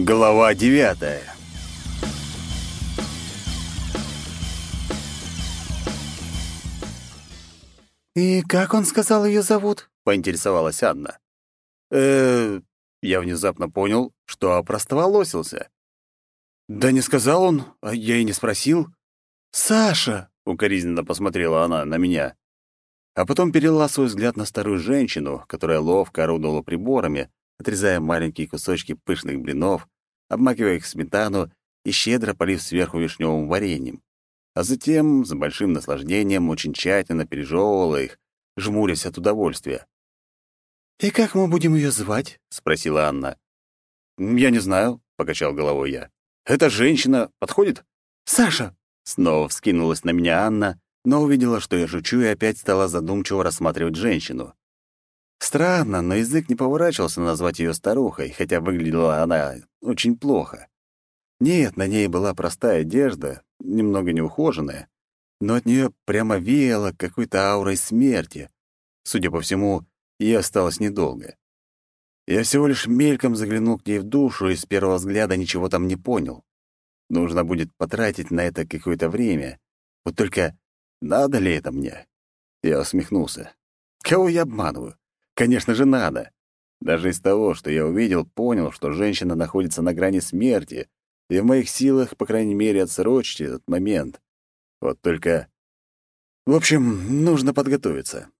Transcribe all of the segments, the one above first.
Глава девятая «И как он сказал, ее зовут?» — поинтересовалась Анна. э Я внезапно понял, что опростоволосился. «Да не сказал он, а я и не спросил». «Саша!» — укоризненно посмотрела она на меня. А потом перевела свой взгляд на старую женщину, которая ловко орудовала приборами, отрезая маленькие кусочки пышных блинов, обмакивая их в сметану и щедро полив сверху вишневым вареньем. А затем, с большим наслаждением, очень тщательно пережевывала их, жмурясь от удовольствия. «И как мы будем ее звать?» — спросила Анна. «Я не знаю», — покачал головой я. «Эта женщина подходит?» «Саша!» — снова вскинулась на меня Анна, но увидела, что я жучу, и опять стала задумчиво рассматривать женщину. Странно, но язык не поворачивался назвать ее старухой, хотя выглядела она очень плохо. Нет, на ней была простая одежда, немного неухоженная, но от нее прямо веяло какой-то аурой смерти. Судя по всему, ей осталось недолго. Я всего лишь мельком заглянул к ней в душу и с первого взгляда ничего там не понял. Нужно будет потратить на это какое-то время. Вот только надо ли это мне? Я усмехнулся. Кого я обманываю? Конечно же, надо. Даже из того, что я увидел, понял, что женщина находится на грани смерти, и в моих силах, по крайней мере, отсрочить этот момент. Вот только... В общем, нужно подготовиться.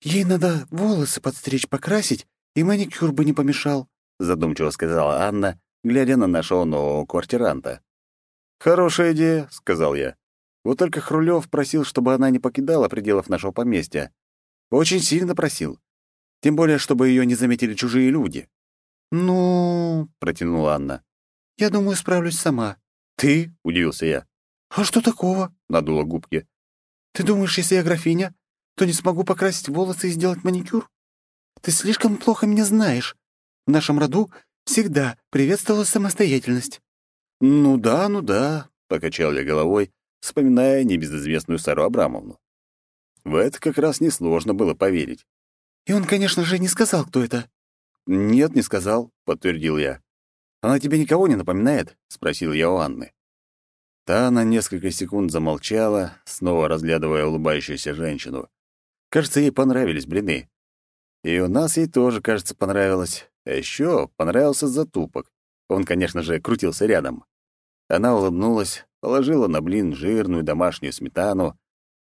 «Ей надо волосы подстричь, покрасить, и маникюр бы не помешал», — задумчиво сказала Анна, глядя на нашего нового квартиранта. «Хорошая идея», — сказал я. «Вот только Хрулёв просил, чтобы она не покидала пределов нашего поместья. Очень сильно просил. Тем более, чтобы ее не заметили чужие люди». «Ну...» — протянула Анна. Я думаю, справлюсь сама». «Ты?» — удивился я. «А что такого?» — надула губки. «Ты думаешь, если я графиня, то не смогу покрасить волосы и сделать маникюр? Ты слишком плохо меня знаешь. В нашем роду всегда приветствовалась самостоятельность». «Ну да, ну да», — покачал я головой, вспоминая небезызвестную Сару Абрамовну. В это как раз несложно было поверить. «И он, конечно же, не сказал, кто это». «Нет, не сказал», — подтвердил я. «Она тебе никого не напоминает?» — спросил я у Анны. Та на несколько секунд замолчала, снова разглядывая улыбающуюся женщину. Кажется, ей понравились блины. И у нас ей тоже, кажется, понравилось. А еще понравился затупок. Он, конечно же, крутился рядом. Она улыбнулась, положила на блин жирную домашнюю сметану,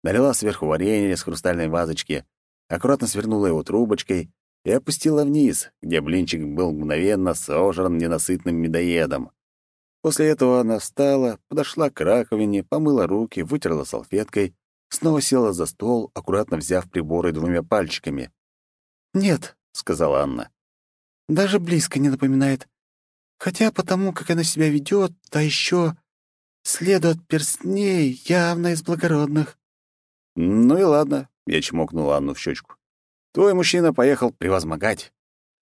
налила сверху варенье с хрустальной вазочки, аккуратно свернула его трубочкой и опустила вниз, где блинчик был мгновенно сожран ненасытным медоедом. После этого она встала, подошла к раковине, помыла руки, вытерла салфеткой, снова села за стол, аккуратно взяв приборы двумя пальчиками. «Нет», — сказала Анна, — «даже близко не напоминает. Хотя потому, как она себя ведет, а еще следу от перстней явно из благородных». «Ну и ладно», — я чмокнула Анну в щечку. Твой мужчина поехал превозмогать.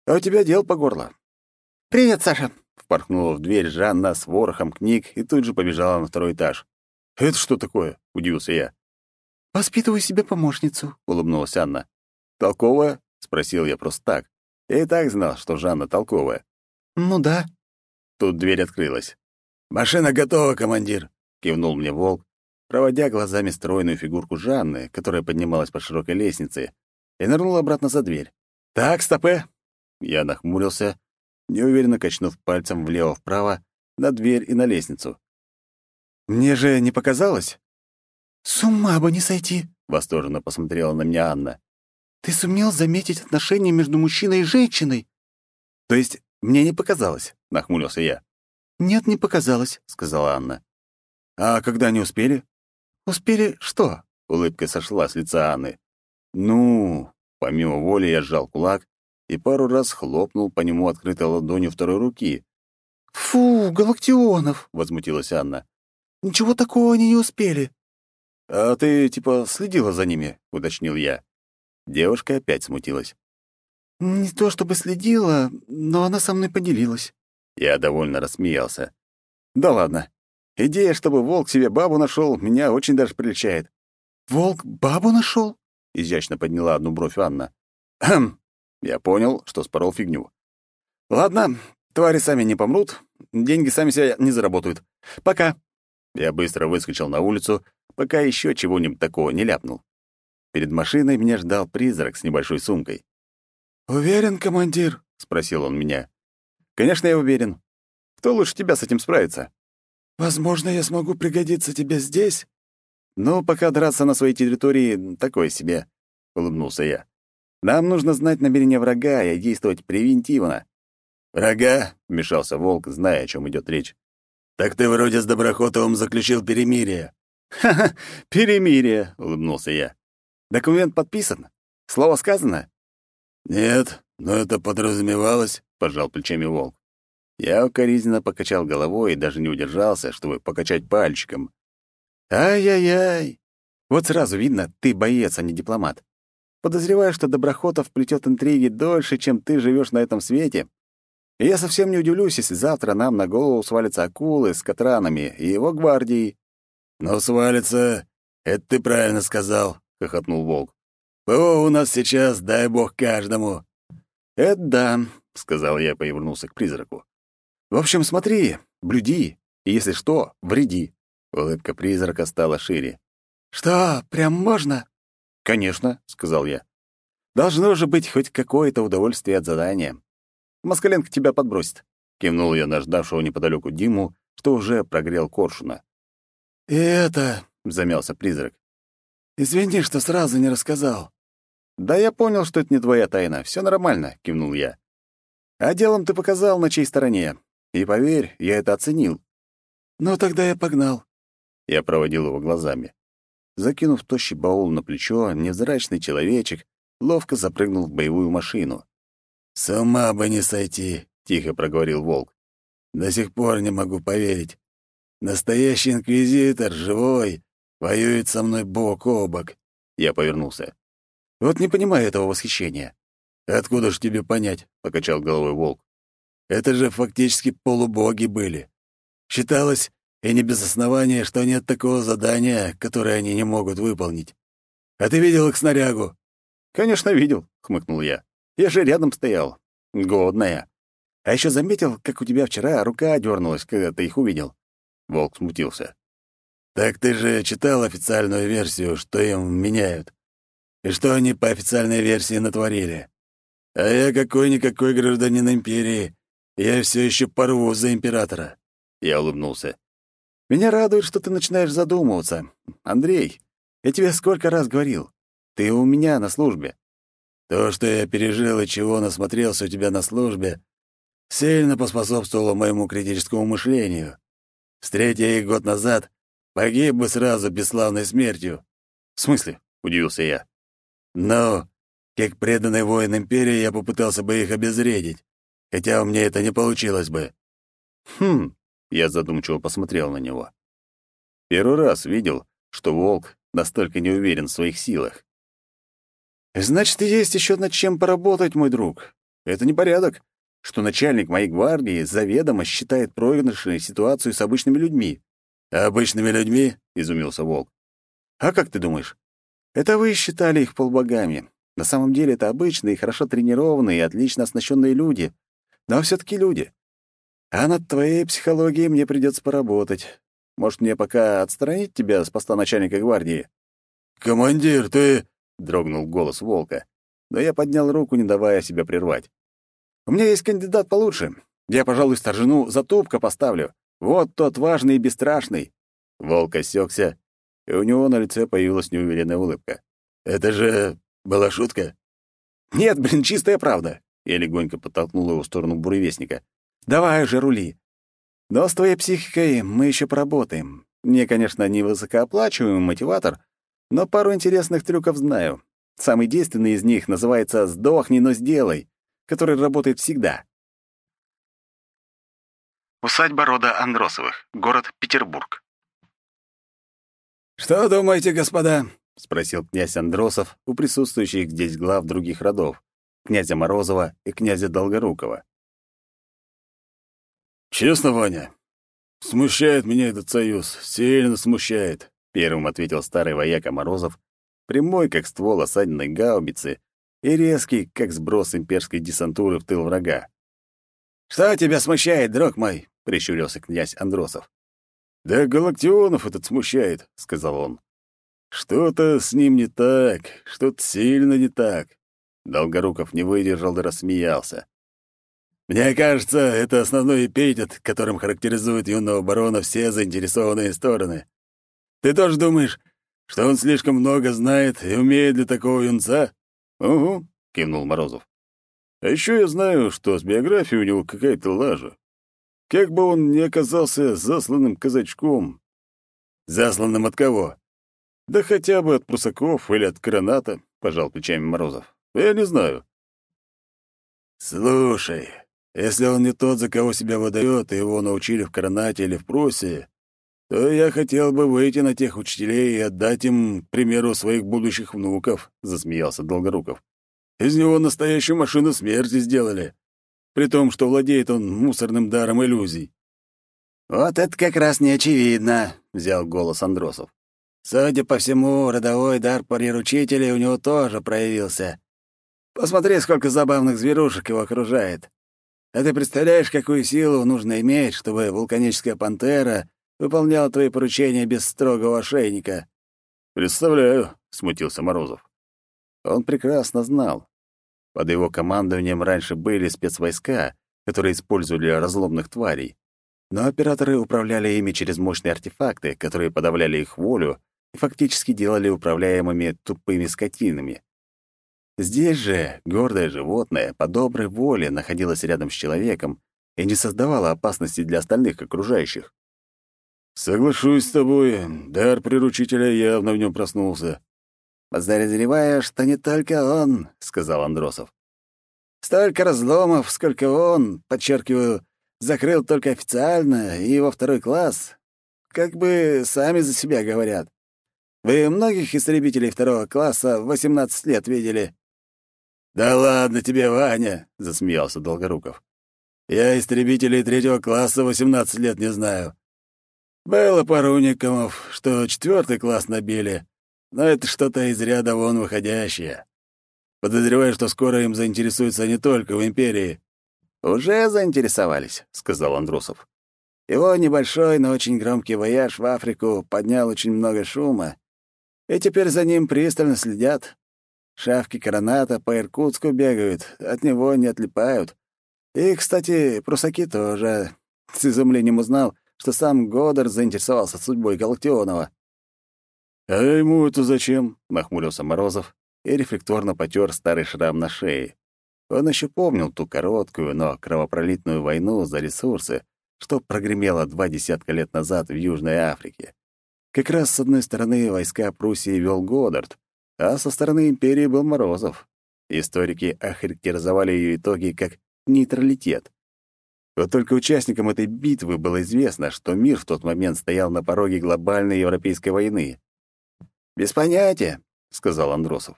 А у тебя дел по горло. «Привет, Саша!» — впорхнула в дверь Жанна с ворохом книг и тут же побежала на второй этаж. «Это что такое?» — удивился я. «Воспитываю себе помощницу», — улыбнулась Анна. «Толковая?» — спросил я просто так. Я и так знал, что Жанна толковая. «Ну да». Тут дверь открылась. «Машина готова, командир», — кивнул мне волк, проводя глазами стройную фигурку Жанны, которая поднималась по широкой лестнице, и нырнул обратно за дверь. «Так, стопе!» Я нахмурился, неуверенно качнув пальцем влево-вправо на дверь и на лестницу. «Мне же не показалось?» «С ума бы не сойти!» — восторженно посмотрела на меня Анна. «Ты сумел заметить отношения между мужчиной и женщиной?» «То есть мне не показалось?» — нахмурился я. «Нет, не показалось», — сказала Анна. «А когда не успели?» «Успели что?» — улыбка сошла с лица Анны. «Ну...» Помимо воли я сжал кулак и пару раз хлопнул по нему открытой ладонью второй руки. «Фу, Галактионов!» — возмутилась Анна. «Ничего такого они не успели». «А ты, типа, следила за ними?» — уточнил я. Девушка опять смутилась. «Не то чтобы следила, но она со мной поделилась». Я довольно рассмеялся. «Да ладно. Идея, чтобы волк себе бабу нашел, меня очень даже приличает». «Волк бабу нашел? изящно подняла одну бровь Анна. «Хм!» Я понял, что спорол фигню. «Ладно, Твари сами не помрут, деньги сами себя не заработают. Пока!» Я быстро выскочил на улицу, пока еще чего-нибудь такого не ляпнул. Перед машиной меня ждал призрак с небольшой сумкой. «Уверен, командир?» — спросил он меня. «Конечно, я уверен. Кто лучше тебя с этим справится?» «Возможно, я смогу пригодиться тебе здесь?» «Ну, пока драться на своей территории — такое себе», — улыбнулся я. «Нам нужно знать намерения врага и действовать превентивно». «Врага?» — вмешался Волк, зная, о чем идет речь. «Так ты вроде с Доброхотовым заключил перемирие». «Ха-ха, перемирие!» — улыбнулся я. «Документ подписан? Слово сказано?» «Нет, но это подразумевалось», — пожал плечами Волк. Я укоризненно покачал головой и даже не удержался, чтобы покачать пальчиком. «Ай-яй-яй! Вот сразу видно, ты боец, а не дипломат. Подозреваю, что Доброхотов плетет интриги дольше, чем ты живешь на этом свете. И я совсем не удивлюсь, если завтра нам на голову свалятся акулы с катранами и его гвардией». «Но свалится, это ты правильно сказал», — хохотнул Волк. «ПО у нас сейчас, дай бог каждому». «Это да», — сказал я и повернулся к призраку. В общем, смотри, блюди, и если что, вреди. Улыбка призрака стала шире. Что, прям можно? Конечно, сказал я. Должно же быть хоть какое-то удовольствие от задания. Москаленко тебя подбросит. Кивнул я на ждавшего неподалеку Диму, что уже прогрел коршуна. «И это...» — замялся призрак. «Извини, что сразу не рассказал». «Да я понял, что это не твоя тайна. Все нормально», — кивнул я. «А делом ты показал, на чьей стороне. И поверь, я это оценил. Ну, тогда я погнал. Я проводил его глазами. Закинув тощий баул на плечо, невзрачный человечек ловко запрыгнул в боевую машину. «С ума бы не сойти», — тихо проговорил Волк. «До сих пор не могу поверить. Настоящий инквизитор, живой, воюет со мной бок о бок». Я повернулся. «Вот не понимаю этого восхищения». «Откуда ж тебе понять?» — покачал головой Волк. Это же фактически полубоги были. Считалось, и не без основания, что нет такого задания, которое они не могут выполнить. А ты видел их снарягу? Конечно, видел, хмыкнул я. Я же рядом стоял. Годная. А еще заметил, как у тебя вчера рука дернулась, когда ты их увидел. Волк смутился. Так ты же читал официальную версию, что им меняют. И что они по официальной версии натворили. А я какой-никакой гражданин империи, я все еще порву за императора. Я улыбнулся. Меня радует, что ты начинаешь задумываться. Андрей, я тебе сколько раз говорил. Ты у меня на службе. То, что я пережил и чего насмотрелся у тебя на службе, сильно поспособствовало моему критическому мышлению. Встретя их год назад, погиб бы сразу бесславной смертью. В смысле? удивился я. Но, как преданный воин империи, я попытался бы их обезвредить хотя у меня это не получилось бы». «Хм...» — я задумчиво посмотрел на него. Первый раз видел, что волк настолько не уверен в своих силах. «Значит, есть еще над чем поработать, мой друг. Это не порядок, что начальник моей гвардии заведомо считает проигрышной ситуацию с обычными людьми». «Обычными людьми?» — изумился волк. «А как ты думаешь? Это вы считали их полбогами. На самом деле это обычные, хорошо тренированные и отлично оснащенные люди, но все таки люди. А над твоей психологией мне придется поработать. Может, мне пока отстранить тебя с поста начальника гвардии?» «Командир, ты...» — дрогнул голос волка. Но я поднял руку, не давая себя прервать. «У меня есть кандидат получше. Я, пожалуй, старжину за тупка поставлю. Вот тот важный и бесстрашный». Волк осекся, и у него на лице появилась неуверенная улыбка. «Это же была шутка?» «Нет, блин, чистая правда. Я легонько подтолкнул его в сторону буревестника. «Давай уже рули. Но с твоей психикой мы еще поработаем. Мне, конечно, не высокооплачиваемый мотиватор, но пару интересных трюков знаю. Самый действенный из них называется «Сдохни, но сделай», который работает всегда. Усадьба рода Андросовых, город Петербург. «Что думаете, господа?» — спросил князь Андросов у присутствующих здесь глав других родов князя Морозова и князя Долгорукова. «Честно, Ваня, смущает меня этот союз, сильно смущает», — первым ответил старый вояка Морозов, прямой, как ствол осаденной гаубицы, и резкий, как сброс имперской десантуры в тыл врага. «Что тебя смущает, друг мой?» — прищурился князь Андросов. «Да Галактионов этот смущает», — сказал он. «Что-то с ним не так, что-то сильно не так». Долгоруков не выдержал и рассмеялся. «Мне кажется, это основной эпитет, которым характеризуют юного барона все заинтересованные стороны. Ты тоже думаешь, что он слишком много знает и умеет для такого юнца?» «Угу», — кивнул Морозов. «А еще я знаю, что с биографией у него какая-то лажа. Как бы он ни оказался засланным казачком». «Засланным от кого?» «Да хотя бы от прусаков или от граната», — пожал плечами Морозов. «Я не знаю». «Слушай, если он не тот, за кого себя выдает, и его научили в Коронате или в Пруссии, то я хотел бы выйти на тех учителей и отдать им, к примеру, своих будущих внуков», — засмеялся Долгоруков. «Из него настоящую машину смерти сделали, при том, что владеет он мусорным даром иллюзий». «Вот это как раз не очевидно», — взял голос Андросов. «Судя по всему, родовой дар приручителей у него тоже проявился. Посмотри, сколько забавных зверушек его окружает. А ты представляешь, какую силу нужно иметь, чтобы вулканическая пантера выполняла твои поручения без строгого ошейника?» «Представляю», — смутился Морозов. Он прекрасно знал. Под его командованием раньше были спецвойска, которые использовали разломных тварей. Но операторы управляли ими через мощные артефакты, которые подавляли их волю и фактически делали управляемыми тупыми скотинами. Здесь же гордое животное по доброй воле находилось рядом с человеком и не создавало опасности для остальных окружающих. «Соглашусь с тобой, дар приручителя явно в нем проснулся». «Подозреваю, что не только он», — сказал Андросов. «Столько разломов, сколько он, подчеркиваю, закрыл только официально и во второй класс, как бы сами за себя говорят. Вы многих истребителей второго класса в 18 лет видели?» «Да ладно тебе, Ваня!» — засмеялся Долгоруков. «Я истребителей третьего класса 18 лет не знаю. Было пару уникамов, что четвертый класс набили, но это что-то из ряда вон выходящее. Подозреваю, что скоро им заинтересуются не только в Империи». «Уже заинтересовались», — сказал Андрусов. «Его небольшой, но очень громкий вояж в Африку поднял очень много шума, и теперь за ним пристально следят. Шавки Короната по Иркутску бегают, от него не отлипают. И, кстати, прусаки тоже. С изумлением узнал, что сам Годдар заинтересовался судьбой Галактионова. «А ему это зачем?» — нахмурился Морозов и рефлекторно потер старый шрам на шее. Он еще помнил ту короткую, но кровопролитную войну за ресурсы, что прогремела два десятка лет назад в Южной Африке. Как раз с одной стороны войска Пруссии вел Годдард, а со стороны империи был Морозов. Историки охарактеризовали ее итоги как нейтралитет. Вот только участникам этой битвы было известно, что мир в тот момент стоял на пороге глобальной европейской войны. «Без понятия», — сказал Андросов.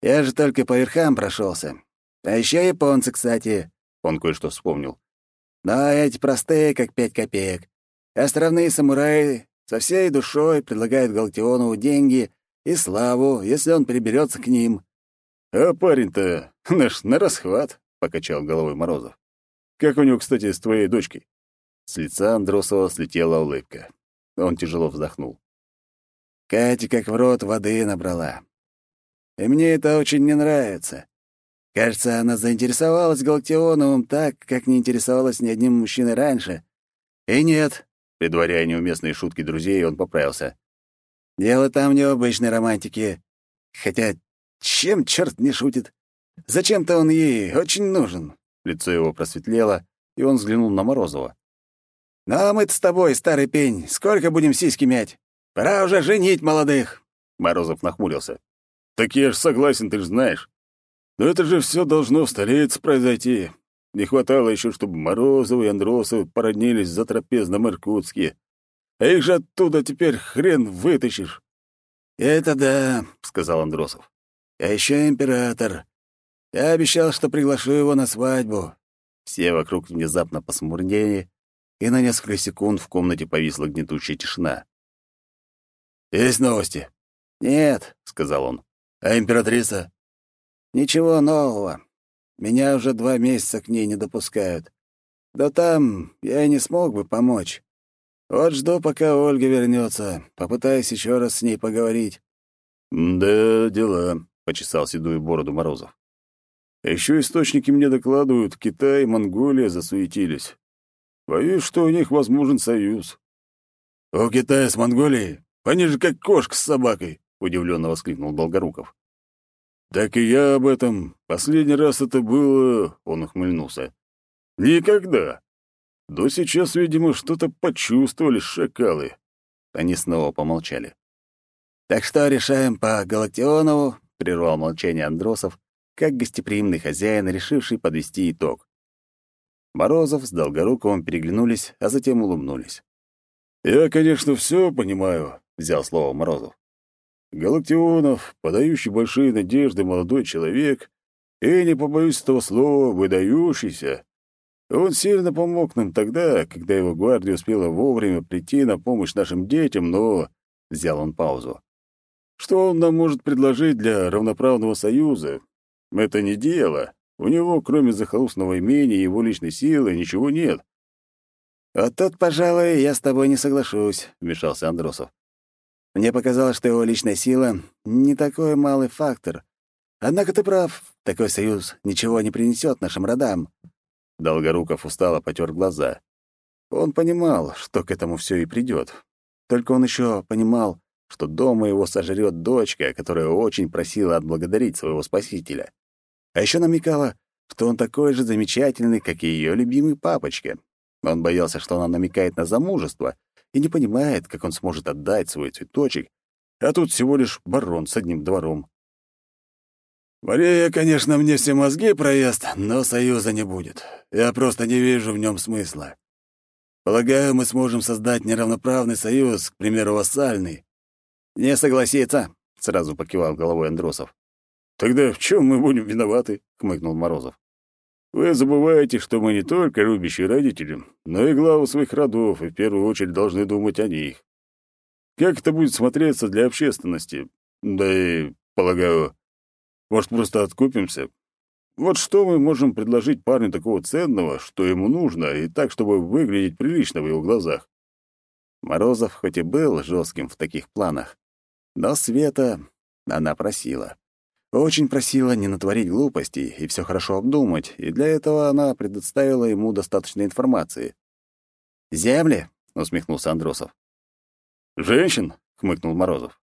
«Я же только по верхам прошелся. А еще японцы, кстати», — он кое-что вспомнил. «Но эти простые, как пять копеек. Островные самураи со всей душой предлагают Галтионову деньги и славу, если он приберется к ним. «А парень-то наш на расхват», — покачал головой Морозов. «Как у него, кстати, с твоей дочкой?» С лица Андросова слетела улыбка. Он тяжело вздохнул. Катя как в рот воды набрала. И мне это очень не нравится. Кажется, она заинтересовалась Галактионовым так, как не интересовалась ни одним мужчиной раньше. И нет, предваряя неуместные шутки друзей, он поправился. Дело там не в обычной романтике. Хотя, чем черт не шутит? Зачем-то он ей очень нужен. Лицо его просветлело, и он взглянул на Морозова. «Ну, а мы-то с тобой, старый пень, сколько будем сиськи мять? Пора уже женить молодых!» Морозов нахмурился. «Так я ж согласен, ты ж знаешь. Но это же все должно в столице произойти. Не хватало еще, чтобы Морозовы и Андросовы породнились за трапезном Иркутске. Их же оттуда теперь хрен вытащишь. «Это да», — сказал Андросов. «А еще император. Я обещал, что приглашу его на свадьбу». Все вокруг внезапно посмурнели, и на несколько секунд в комнате повисла гнетущая тишина. «Есть новости?» «Нет», — сказал он. «А императрица?» «Ничего нового. Меня уже два месяца к ней не допускают. Да там я и не смог бы помочь. Вот жду, пока Ольга вернется, попытаюсь еще раз с ней поговорить». «Да, дела», — почесал седую бороду Морозов. Еще источники мне докладывают, Китай и Монголия засуетились. Боюсь, что у них возможен союз. «У Китая с Монголией? Они же как кошка с собакой!» — удивленно воскликнул Долгоруков. «Так и я об этом. Последний раз это было...» — он ухмыльнулся. «Никогда. До сейчас, видимо, что-то почувствовали шакалы». Они снова помолчали. «Так что решаем по Галактионову?» — прервал молчание Андросов, как гостеприимный хозяин, решивший подвести итог. Морозов с Долгоруковым переглянулись, а затем улыбнулись. «Я, конечно, все понимаю», — взял слово Морозов. «Галактионов, подающий большие надежды молодой человек, и, не побоюсь этого слова, выдающийся. Он сильно помог нам тогда, когда его гвардия успела вовремя прийти на помощь нашим детям, но...» — взял он паузу. «Что он нам может предложить для равноправного союза? Это не дело. У него, кроме захолустного имения и его личной силы, ничего нет. «Вот тут, пожалуй, я с тобой не соглашусь», — вмешался Андросов. «Мне показалось, что его личная сила — не такой малый фактор. Однако ты прав, такой союз ничего не принесет нашим родам». Долгоруков устало потер глаза. Он понимал, что к этому все и придет. Только он еще понимал, что дома его сожрет дочка, которая очень просила отблагодарить своего спасителя. А еще намекала, что он такой же замечательный, как и ее любимый папочка. Он боялся, что она намекает на замужество и не понимает, как он сможет отдать свой цветочек, а тут всего лишь барон с одним двором. «Мария, конечно, мне все мозги проест, но союза не будет. Я просто не вижу в нем смысла. Полагаю, мы сможем создать неравноправный союз, к примеру, вассальный». «Не согласится», — сразу покивал головой Андросов. «Тогда в чем мы будем виноваты?» — хмыкнул Морозов. «Вы забываете, что мы не только любящие родители, но и главы своих родов, и в первую очередь должны думать о них. Как это будет смотреться для общественности? Да и, полагаю, может, просто откупимся? Вот что мы можем предложить парню такого ценного, что ему нужно, и так, чтобы выглядеть прилично в его глазах?» Морозов хоть и был жестким в таких планах, но Света она просила. Очень просила не натворить глупостей и все хорошо обдумать, и для этого она предоставила ему достаточно информации. «Земли?» — усмехнулся Андросов. «Женщин?» — хмыкнул Морозов.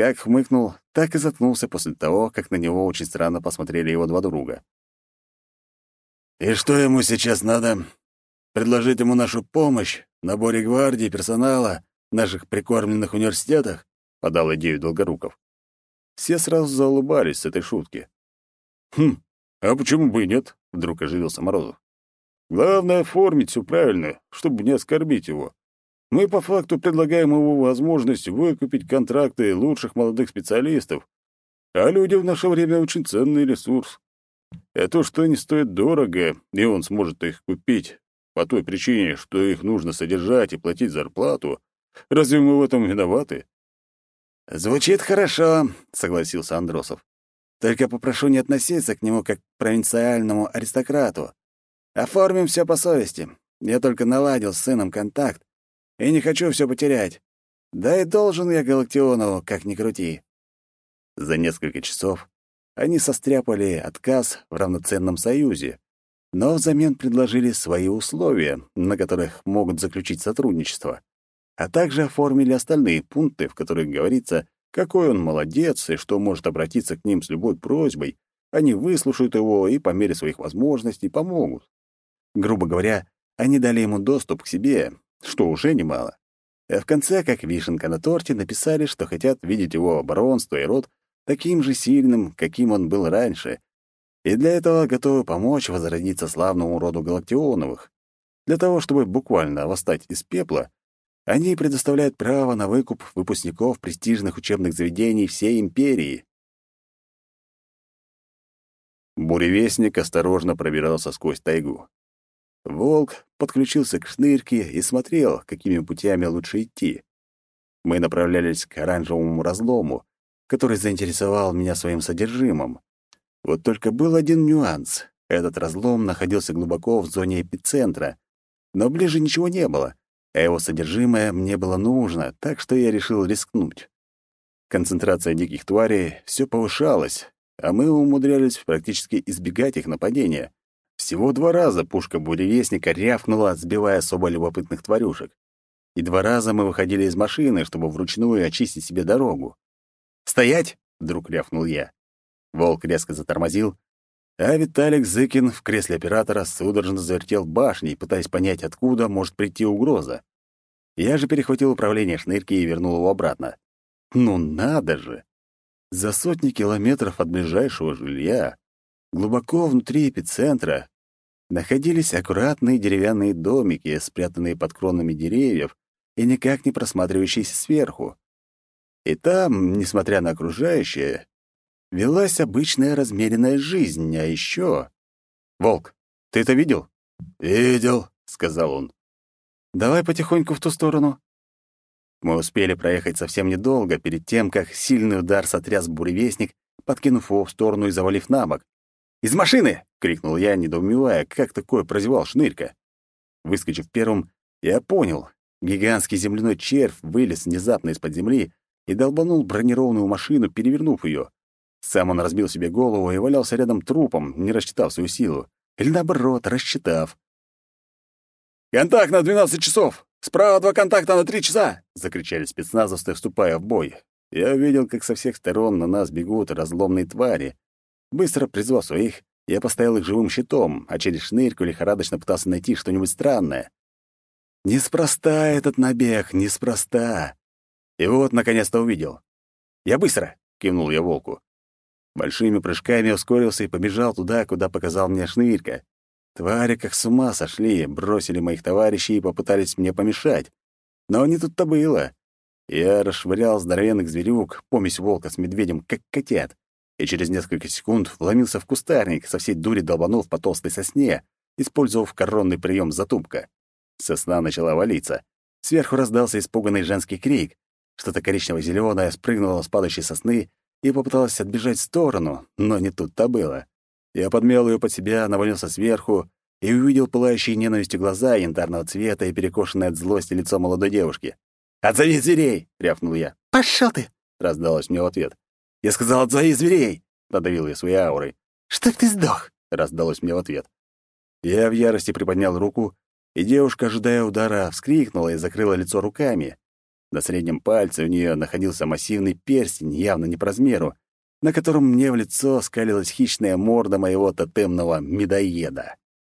Как хмыкнул, так и заткнулся после того, как на него очень странно посмотрели его два друга. «И что ему сейчас надо? Предложить ему нашу помощь наборе гвардии, персонала, наших прикормленных университетах?» — подал идею Долгоруков. Все сразу заулыбались с этой шутки. «Хм, а почему бы и нет?» — вдруг оживился Морозов. «Главное — оформить все правильно, чтобы не оскорбить его. Мы по факту предлагаем ему возможность выкупить контракты лучших молодых специалистов, а люди в наше время очень ценный ресурс. А то, что они стоят дорого, и он сможет их купить по той причине, что их нужно содержать и платить зарплату, разве мы в этом виноваты? «Звучит хорошо», — согласился Андросов. «Только попрошу не относиться к нему как к провинциальному аристократу. Оформим все по совести. Я только наладил с сыном контакт и не хочу все потерять. Да и должен я Галактионову, как ни крути». За несколько часов они состряпали отказ в равноценном союзе, но взамен предложили свои условия, на которых могут заключить сотрудничество а также оформили остальные пункты, в которых говорится, какой он молодец и что может обратиться к ним с любой просьбой, они выслушают его и по мере своих возможностей помогут. Грубо говоря, они дали ему доступ к себе, что уже немало. А в конце, как вишенка на торте, написали, что хотят видеть его оборонство и род таким же сильным, каким он был раньше, и для этого готовы помочь возродиться славному роду Галактионовых. Для того, чтобы буквально восстать из пепла, они предоставляют право на выкуп выпускников престижных учебных заведений всей империи. Буревестник осторожно пробирался сквозь тайгу. Волк подключился к шнырке и смотрел, какими путями лучше идти. Мы направлялись к оранжевому разлому, который заинтересовал меня своим содержимым. Вот только был один нюанс. Этот разлом находился глубоко в зоне эпицентра, но ближе ничего не было, а его содержимое мне было нужно, так что я решил рискнуть. Концентрация диких тварей все повышалась, а мы умудрялись практически избегать их нападения. Всего два раза пушка буревестника рявкнула, сбивая особо любопытных тварюшек. И два раза мы выходили из машины, чтобы вручную очистить себе дорогу. «Стоять!» — вдруг рявкнул я. Волк резко затормозил, а Виталик Зыкин в кресле оператора судорожно завертел башней, пытаясь понять, откуда может прийти угроза. Я же перехватил управление шнырки и вернул его обратно. Ну надо же! За сотни километров от ближайшего жилья, глубоко внутри эпицентра, находились аккуратные деревянные домики, спрятанные под кронами деревьев и никак не просматривающиеся сверху. И там, несмотря на окружающее, велась обычная размеренная жизнь, а еще... «Волк, ты это видел?» «Видел», — сказал он. «Давай потихоньку в ту сторону». Мы успели проехать совсем недолго перед тем, как сильный удар сотряс буревестник, подкинув его в сторону и завалив на бок. «Из машины!» — крикнул я, недоумевая, как такое прозевал шнырька. Выскочив первым, я понял. Гигантский земляной червь вылез внезапно из-под земли и долбанул бронированную машину, перевернув ее. Сам он разбил себе голову и валялся рядом трупом, не рассчитав свою силу. Или наоборот, рассчитав. «Контакт на 12 часов! Справа два контакта на три часа!» — закричали спецназовцы, вступая в бой. Я увидел, как со всех сторон на нас бегут разломные твари. Быстро призвав своих, я поставил их живым щитом, а через шнырьку лихорадочно пытался найти что-нибудь странное. Неспроста этот набег, неспроста. И вот, наконец-то, увидел. «Я быстро!» — кивнул я волку. Большими прыжками ускорился и побежал туда, куда показал мне шнырька. Твари как с ума сошли, бросили моих товарищей и попытались мне помешать. Но не тут-то было. Я расшвырял здоровенных зверюк, помесь волка с медведем, как котят, и через несколько секунд вломился в кустарник, со всей дури долбанув по толстой сосне, использовав коронный прием затупка. Сосна начала валиться. Сверху раздался испуганный женский крик. Что-то коричнево-зелёное спрыгнуло с падающей сосны и попыталась отбежать в сторону, но не тут-то было. Я подмел ее под себя, навалился сверху и увидел пылающие ненавистью глаза янтарного цвета и перекошенное от злости лицо молодой девушки. «Отзови зверей!» — рявкнул я. «Пошёл ты!» — раздалось мне в ответ. «Я сказал, отзови зверей!» — надавил я своей аурой. «Чтоб ты сдох!» — раздалось мне в ответ. Я в ярости приподнял руку, и девушка, ожидая удара, вскрикнула и закрыла лицо руками. На среднем пальце у нее находился массивный перстень, явно не по размеру, на котором мне в лицо скалилась хищная морда моего тотемного медоеда.